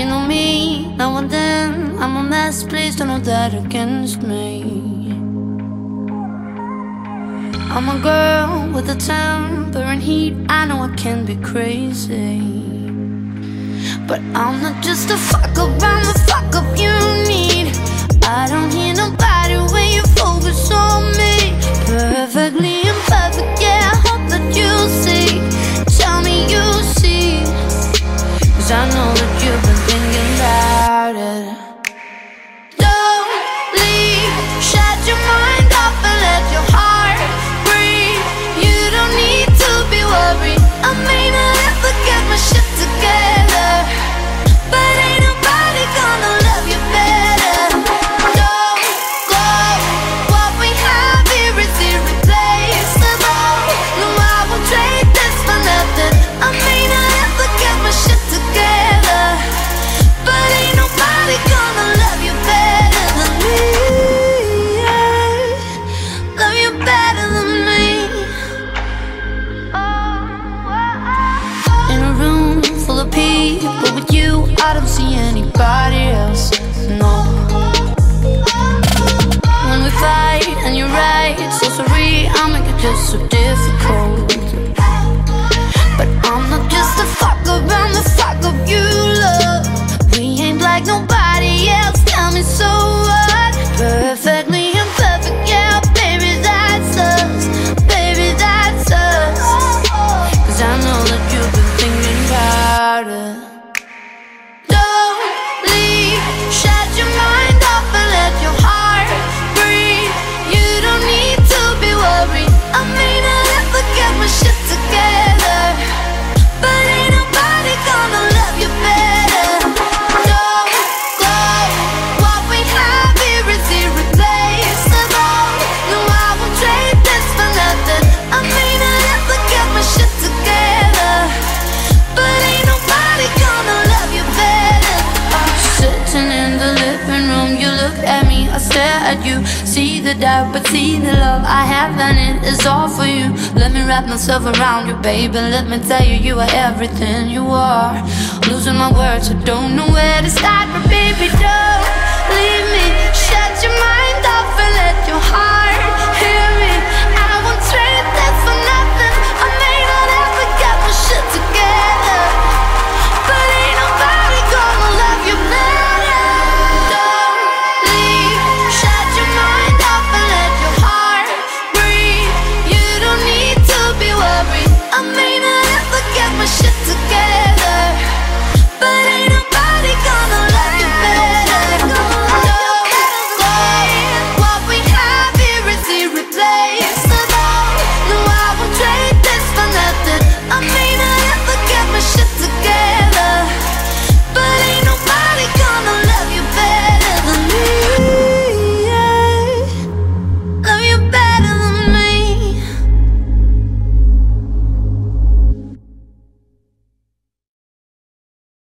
You know me, now and then. I'm a mess, please don't hold that against me. I'm a girl with a temper and heat. I know I can be crazy. But I'm not just a fuck. know that you've been thinking about it. I don't see anybody else, no. When we fight and you're right, so sorry I make it just so difficult. See the doubt, but see the love I have, and it is all for you. Let me wrap myself around you, baby. Let me tell you, you are everything you are. Losing my words, I don't know where to start.